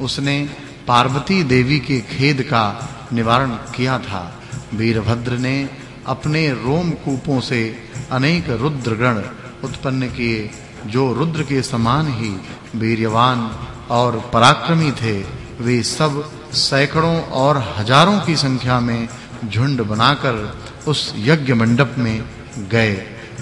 उसने पार्वती देवी के खेद का निवारण किया था। वीरभद्र ने अपने रोम कूपों से अनेक रुद्रगण उत्पन्न किए, जो रुद्र के समान ही वीर्यवान और पराक्रमी थे। वे सब सैकड़ों और हज़ारों की संख्या में झुंड बनाकर उस यज्ञ मंडप में गए।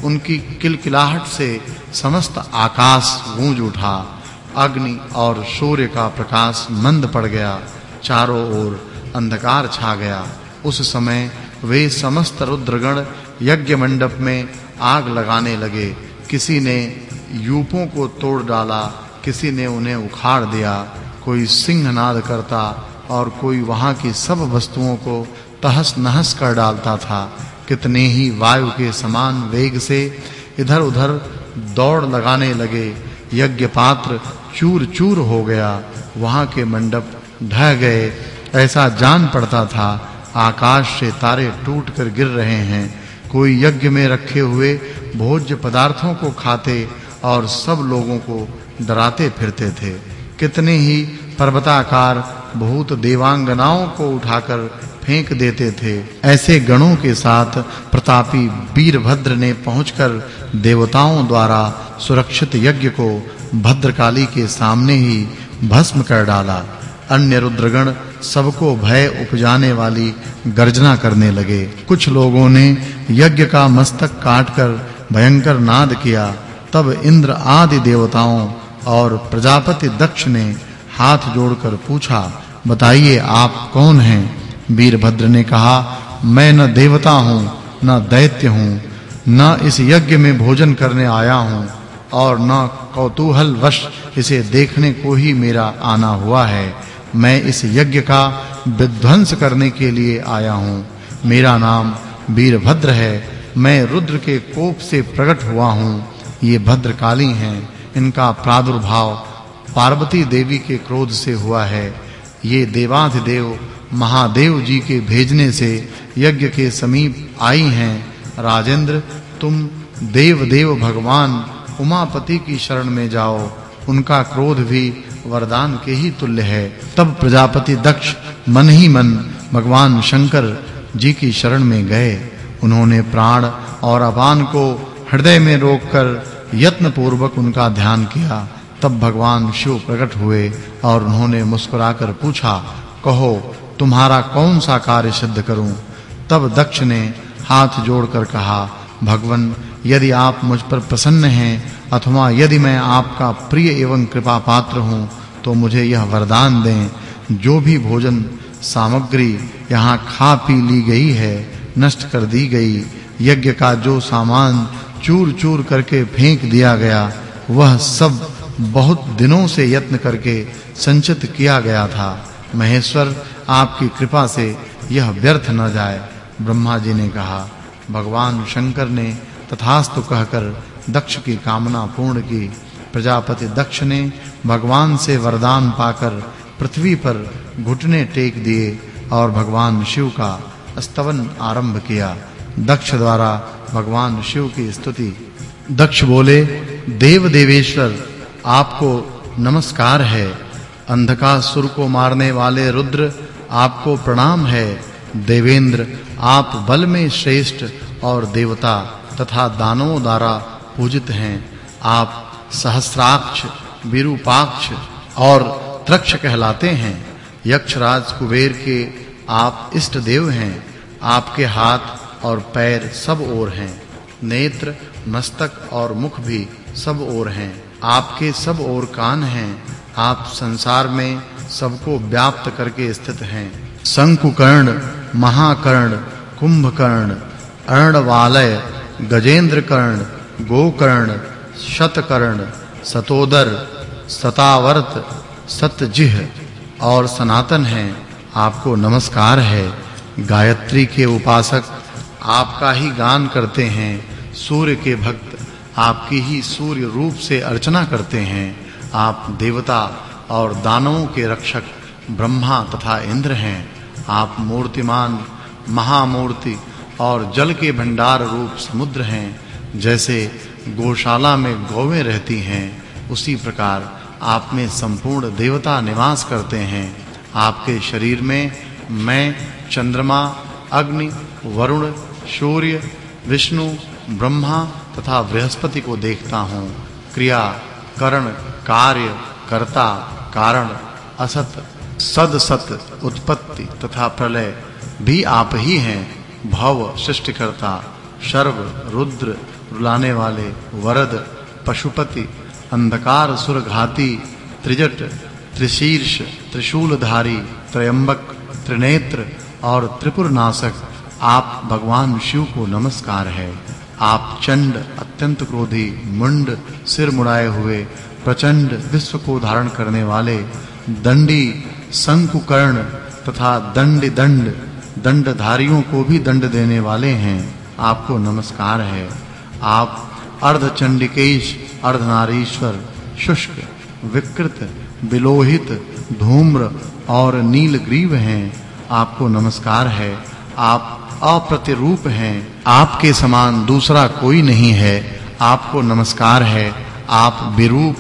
उनकी किलकिलाहट से समस्त आकाश गूंज उठा। अग्नि और सूर्य का प्रकाश मंद पड़ गया, चारों ओर अंधकार छा गया। उस समय वे समस्त रुद्रगण यज्ञ मंडप में आग लगाने लगे। किसी ने यूपों को तोड़ डाला, किसी ने उन्हें उखाड़ दिया। कोई सिंहनाद करता और कोई वहाँ की सब वस्तुओं को तहस-नहस कर डालता था। कितने ही वायु के समान वेग से इधर-उधर दौड़ लगाने लगे। यज्ञ पात्र चूर-चूर हो गया। वहाँ के मंडप ढह गए। ऐसा जान पड़ता था, आकाश से तारे टूटकर गिर रहे हैं। कोई यज्ञ में रखे हुए भोज्य पदार्थों को खाते और सब लोगों को डराते फिरते थे। कितने ही पर्वताकार भूत देवांगनाओं को उठाकर फेंक देते थे। ऐसे गणों के साथ प्रतापी वीरभद्र ने पहुंचकर देवताओं द्वारा सुरक्षित यज्ञ को भद्रकाली के सामने ही भस्म कर डाला। अन्य रुद्रगण सबको भय उपजाने वाली गर्जना करने लगे। कुछ लोगों ने यज्ञ का मस्तक काटकर भयंकर नाद किया। तब इंद्र आदि देवताओं और प्रजापति दक्ष ने हाथ जोड़कर पूछा, बताइए आप कौन हैं? वीरभद्र ने कहा, मैं न देवता हूँ, न दैत्य हूँ, न इस यज्ञ में भोजन करने आया हूँ, और न कौतूहल वश इसे देखने को ही मेरा आना हुआ है। मैं इस यज्ञ का विध्वंस करने के लिए आया हूँ। मेरा नाम वीरभद्र है। मैं रुद्र के कोप से प्रकट हुआ हूँ। ये भद्रकाली हैं। इनका प्रादुर्भाव पार्वती देवी के क्रोध से हुआ है। ये देवाधिदेव महादेव जी के भेजने से यज्ञ के समीप आई हैं। राजेंद्र, तुम देव देव भगवान उमापति की शरण में जाओ। उनका क्रोध भी वरदान के ही तुल्य है। तब प्रजापति दक्ष, मन ही मन भगवान शंकर जी की शरण में गए। उन्होंने प्राण और अपान को हृदय में रोककर यत्न पूर्वक उनका ध्यान किया। तब भगवान शिव प्रकट हुए और उन्होंने मुस्कुराकर पूछा, कहो तुम्हारा कौन सा कार्य सिद्ध करूँ? तब दक्ष ने हाथ जोड़कर कहा, भगवन, यदि आप मुझ पर प्रसन्न हैं, अथवा यदि मैं आपका प्रिय एवं कृपा पात्र हूँ तो मुझे यह वरदान दें, जो भी भोजन, सामग्री यहाँ खा पी ली गई है, नष्ट कर दी गई, यज्ञ का जो सामान चूर-चूर करके फेंक दिया गया, वह सब बहुत दिनों से यत्न करके संचित किया गया था। महेश्वर आपकी कृपा से यह व्यर्थ न जाए, ब्रह्मा जी ने कहा। भगवान शंकर ने तथास्तु कहकर दक्ष की कामना पूर्ण की। प्रजापति दक्ष ने भगवान से वरदान पाकर पृथ्वी पर घुटने टेक दिए और भगवान शिव का स्तवन आरंभ किया। दक्ष द्वारा भगवान शिव की स्तुति। दक्ष बोले, देव देवेश्वर, आपको नमस्कार है। अंधकासुर को मारने वाले रुद्र आपको प्रणाम है। देवेंद्र, आप बल में श्रेष्ठ और देवता तथा दानवों द्वारा पूजित हैं। आप सहस्राक्ष, विरूपाक्ष और त्रक्ष कहलाते हैं। यक्षराज कुबेर के आप इष्ट देव हैं। आपके हाथ और पैर सब ओर हैं। नेत्र, मस्तक और मुख भी सब ओर हैं। आपके सब ओर कान हैं। आप संसार में सबको व्याप्त करके स्थित हैं। शंकुकर्ण, महाकर्ण, कुंभकर्ण, अर्णवालय, गजेंद्रकर्ण, गोकर्ण, शतकर्ण, सतोदर, सतावर्त, सतजिह और सनातन हैं। आपको नमस्कार है। गायत्री के उपासक आपका ही गान करते हैं। सूर्य के भक्त आपकी ही सूर्य रूप से अर्चना करते हैं। आप देवता और दानवों के रक्षक ब्रह्मा तथा इंद्र हैं। आप मूर्तिमान, महामूर्ति और जल के भंडार रूप समुद्र हैं, जैसे गौशाला में गौवें रहती हैं। उसी प्रकार आप में संपूर्ण देवता निवास करते हैं। आपके शरीर में मैं, चंद्रमा, अग्नि, वरुण, सूर्य, विष्णु, ब्रह्मा तथा बृहस्पति को देखता हूँ। क्रिया, करण, कार्य कर्ता, कारण, असत, सद, सत, उत्पत्ति तथा प्रलय भी आप ही हैं भव सृष्टिकर्ता शर्व रुद्र, रुलाने वाले, वरद, पशुपति, अंधकार, सुरघाती, त्रिजट, त्रिशीर्ष, त्रिशूलधारी, त्रयंबक, त्रिनेत्र और त्रिपुरनाशक, आप भगवान शिव को नमस्कार है। आप चंड, अत्यंत क्रोधी, मुंड, सिर मुड़ाए हुए प्रचंड विश्व को धारण करने वाले दंडी संकुकर्ण तथा दंड दंड, दंडधारियों को भी दंड देने वाले हैं। आपको नमस्कार है। आप अर्धचंडिकेश, अर्धनारीश्वर, शुष्क, विकृत, विलोहित, धूम्र और नीलग्रीव हैं। आपको नमस्कार है। आप अप्रतिरूप हैं। आपके समान दूसरा कोई नहीं है। आपको नमस्कार है। आप विरूप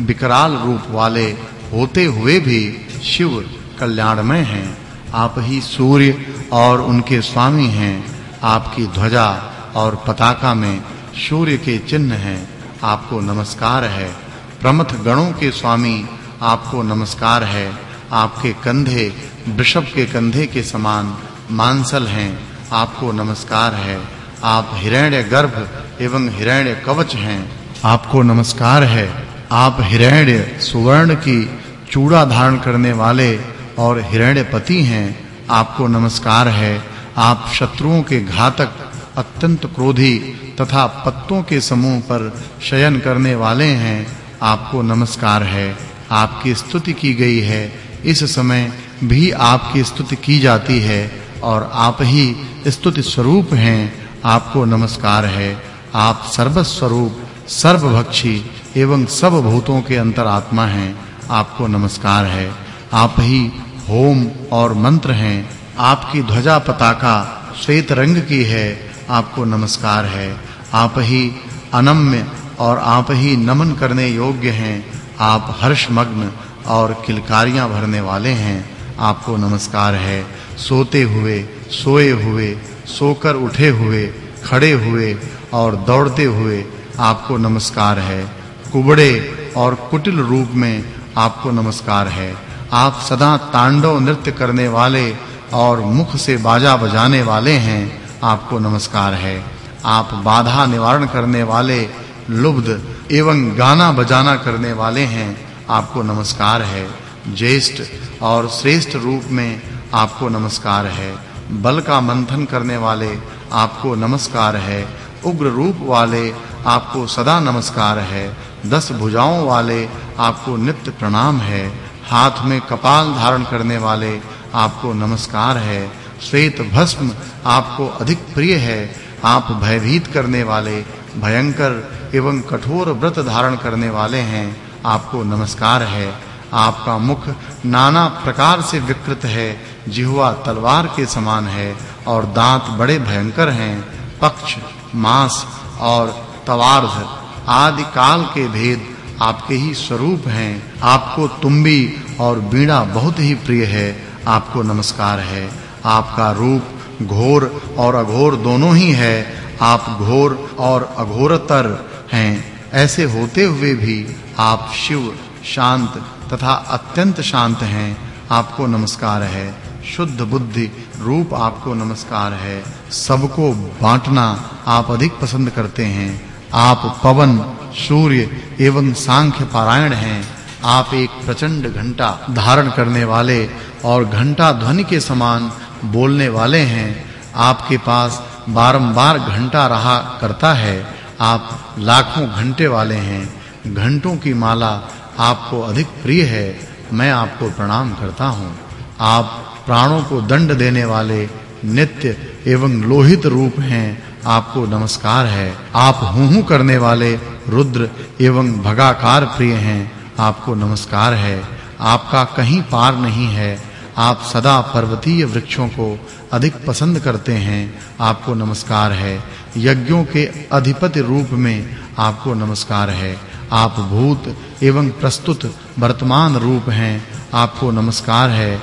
विकराल रूप वाले होते हुए भी शिव कल्याणमय हैं। आप ही सूर्य और उनके स्वामी हैं। आपकी ध्वजा और पताका में सूर्य के चिन्ह हैं। आपको नमस्कार है। प्रमथ गणों के स्वामी, आपको नमस्कार है। आपके कंधे वृषभ के कंधे के समान मांसल हैं। आपको नमस्कार है। आप हिरण्य गर्भ एवं हिरण्य कवच हैं। आपको नमस्कार है। आप हिरण्य सुवर्ण की चूड़ा धारण करने वाले और हिरण्यपति हैं, आपको नमस्कार है। आप शत्रुओं के घातक, अत्यंत क्रोधी तथा पत्तों के समूह पर शयन करने वाले हैं, आपको नमस्कार है। आपकी स्तुति की गई है। इस समय भी आपकी स्तुति की जाती है और आप ही स्तुति स्वरूप हैं, आपको नमस्कार है। आप सर्वस्वरूप, सर्वभक्षी एवं सब भूतों के अंतरात्मा हैं, आपको नमस्कार है। आप ही होम और मंत्र हैं, आपकी ध्वजा पताका श्वेत रंग की है, आपको नमस्कार है। आप ही अनम्य और आप ही नमन करने योग्य हैं, आप हर्षमग्न और किलकारियाँ भरने वाले हैं, आपको नमस्कार है। सोते हुए, सोए हुए, सोकर उठे हुए, खड़े हुए और दौड़ते हुए आपको नमस्कार है। कुबड़े और कुटिल रूप में आपको नमस्कार है। आप सदा तांडव नृत्य करने वाले और मुख से बाजा बजाने वाले हैं, आपको नमस्कार है। आप बाधा निवारण करने वाले, लुब्ध एवं गाना बजाना करने वाले हैं, आपको नमस्कार है। ज्येष्ठ और श्रेष्ठ रूप में आपको नमस्कार है। बल का मंथन करने वाले, आपको नमस्कार है। उग्र रूप वाले, आपको सदा नमस्कार है। दस भुजाओं वाले आपको नित्य प्रणाम है, हाथ में कपाल धारण करने वाले आपको नमस्कार है, श्वेत भस्म आपको अधिक प्रिय है, आप भयभीत करने वाले, भयंकर एवं कठोर व्रत धारण करने वाले हैं, आपको नमस्कार है। आपका मुख नाना प्रकार से विकृत है, जिह्वा तलवार के समान है और दांत बड़े भयंकर हैं, पक्ष, मांस और तवार्ध। आदि काल के भेद आपके ही स्वरूप हैं। आपको तुम्बी और बीड़ा बहुत ही प्रिय है। आपको नमस्कार है। आपका रूप घोर और अघोर दोनों ही है। आप घोर और अघोरतर हैं। ऐसे होते हुए भी आप शिव शांत तथा अत्यंत शांत हैं। आपको नमस्कार है। शुद्ध बुद्धि रूप आपको नमस्कार है। सबको बांटना आप अधिक पसंद करते हैं। आप पवन, सूर्य एवं सांख्य पारायण हैं। आप एक प्रचंड घंटा धारण करने वाले और घंटा ध्वनि के समान बोलने वाले हैं। आपके पास बारंबार घंटा रहा करता है। आप लाखों घंटे वाले हैं। घंटों की माला आपको अधिक प्रिय है। मैं आपको प्रणाम करता हूँ। आप प्राणों को दंड देने वाले, नित्य एवं लोहित रूप हैं। आपको नमस्कार है। आप हूँ करने वाले रुद्र एवं भगाकार प्रिय हैं। आपको नमस्कार है। आपका कहीं पार नहीं है। आप सदा पर्वतीय वृक्षों को अधिक पसंद करते हैं। आपको नमस्कार है। यज्ञों के अधिपति रूप में आपको नमस्कार है। आप भूत एवं प्रस्तुत वर्तमान रूप हैं। आपको नमस्कार है।